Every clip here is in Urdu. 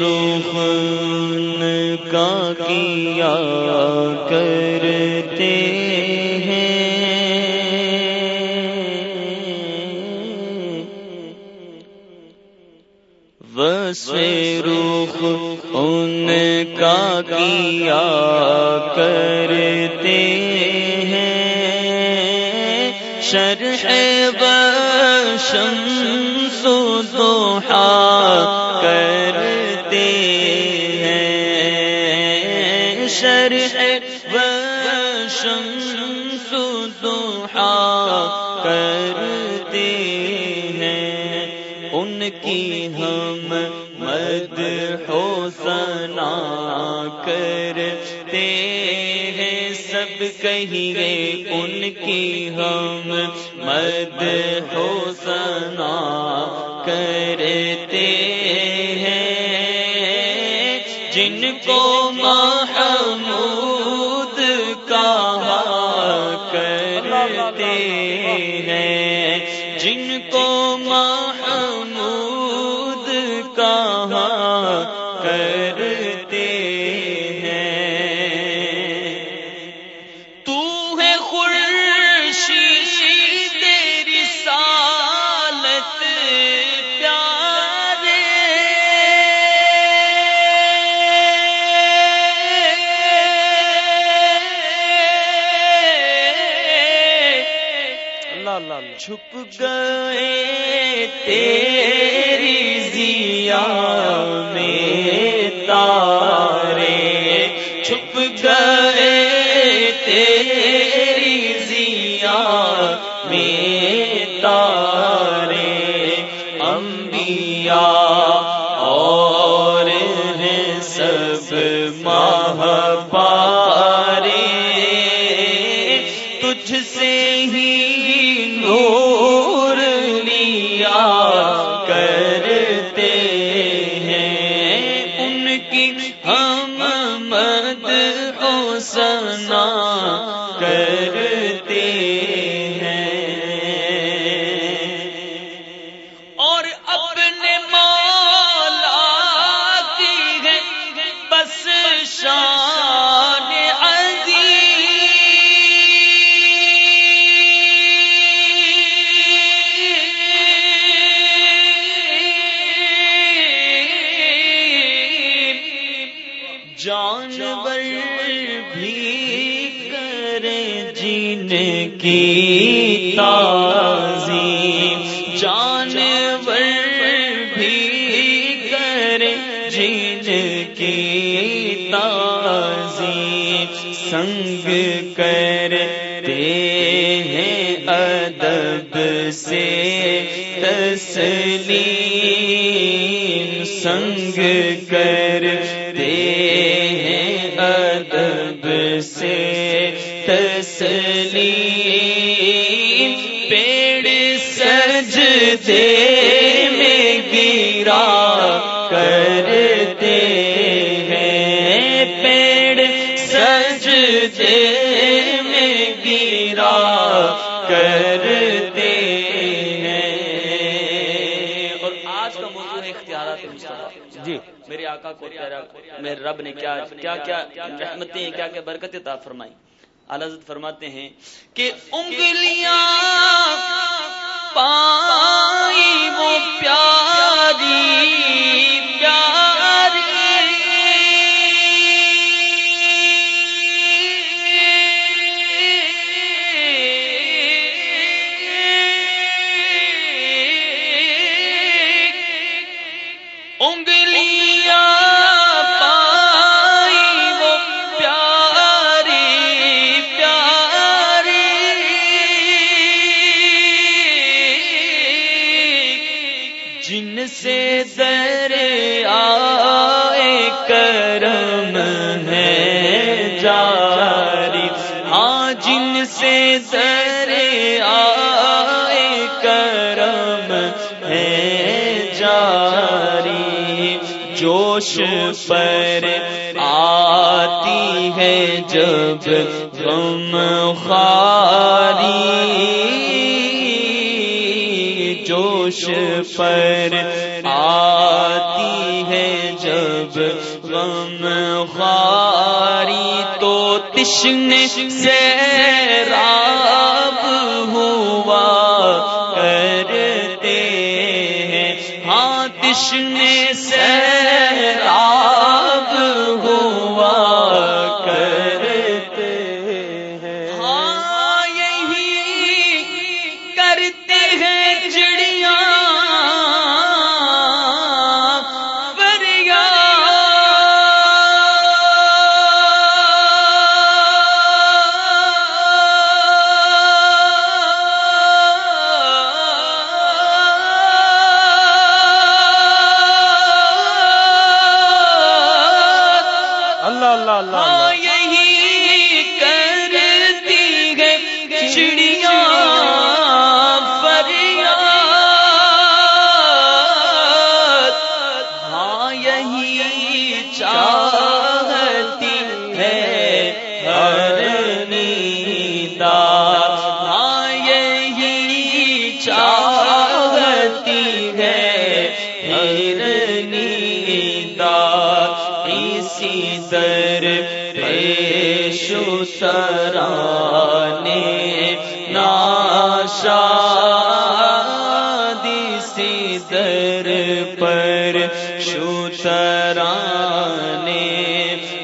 روح کا کیا کرتے ہیں؟ روح ان کا کیا کرتے ہیں؟ شرح بشم کی ہم مد ہو سنا کرتے ہیں، سب کہیے ان کی ہم مد ہو سنا کرتے ہیں۔ جن کو محمود تو ہے خورشید تیری سالت پیارے۔ اللہ اللہ گئے تیری ماہ کی تعظیم۔ جانور بھی کرے جن کی تعظیم۔ سنگ کرتے ہیں ادب سے تسلیم۔ سنگ کرتے پیڑ سجدے میں گرا کرتے ہیں۔ پیڑ سجدے میں گرا کرتے ہیں۔ اور آج کا موضوع ہے اختیارات جی۔ میرے آقا کو میرے رب نے کیا کیا کیا رحمتیں کیا کیا برکت عطا فرمائی حضرت فرماتے ہیں کہ انگلیاں پائی وہ پیاری جن سے در آئے کرم ہے جاری۔ ہاں جن سے در آئے کرم ہے جاری۔ جوش پر آتی ہے جب غم خاری جوش پر آتی ہے جب غم غاری تو تشن سے اللہ اللہ ہاں, یہی کرتی ہے چڑیاں شوترانے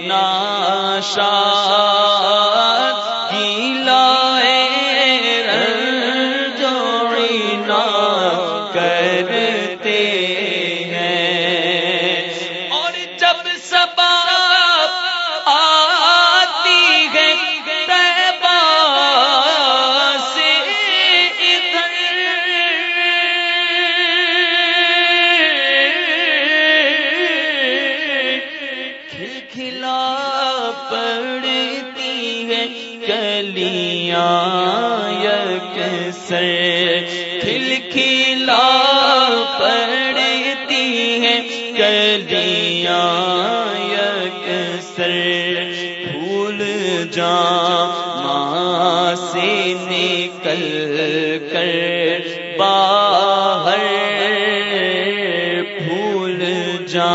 ناشا کھلکھلا پڑتی ہے کلیاں یکسر پھول جا ماں سے نکل کر باہر پھول جا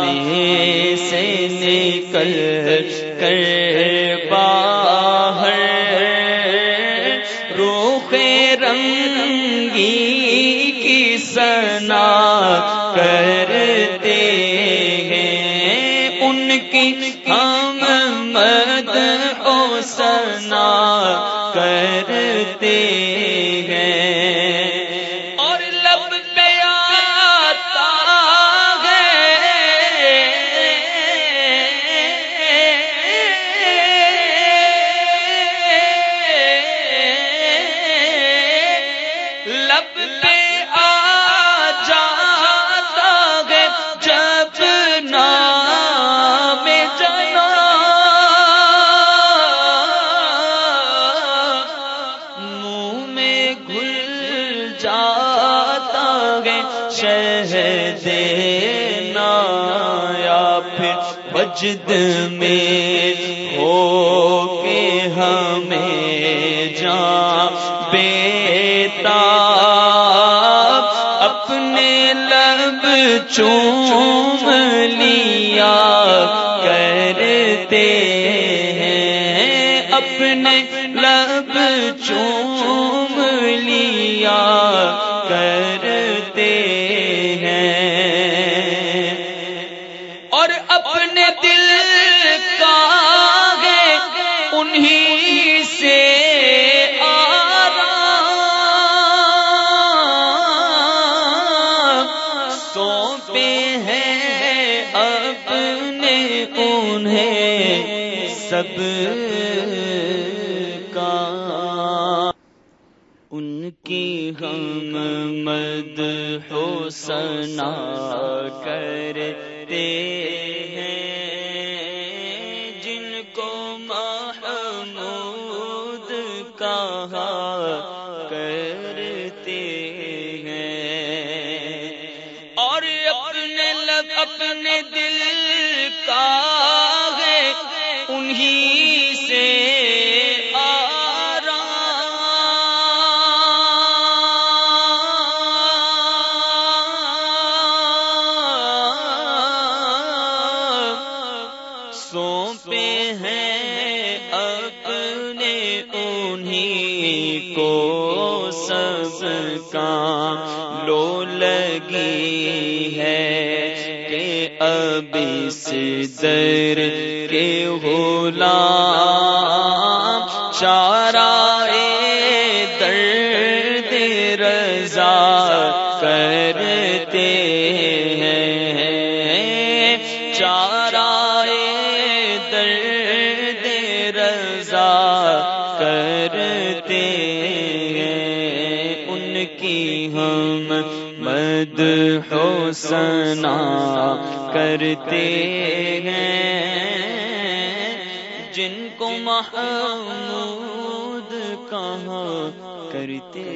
میں سے نکل کر کرتے وجد میں ہو کے ہمیں جان بیتا، اپنے لب چوم لیا کرتے ہیں، اپنے لب چوم لیا سونپے ہیں اپنے انہیں سب کا۔ ان کی ہم مد حسنا کرتے ہیں۔ جن کو محمود کہا اب اس در کے غلام چارہ درد رضا کرتے ہیں۔ چارہ درد رضا کرتے ہیں۔ ان کی ہم مد حسنا کرتے ہیں۔ جن کو محمود کہاں کرتے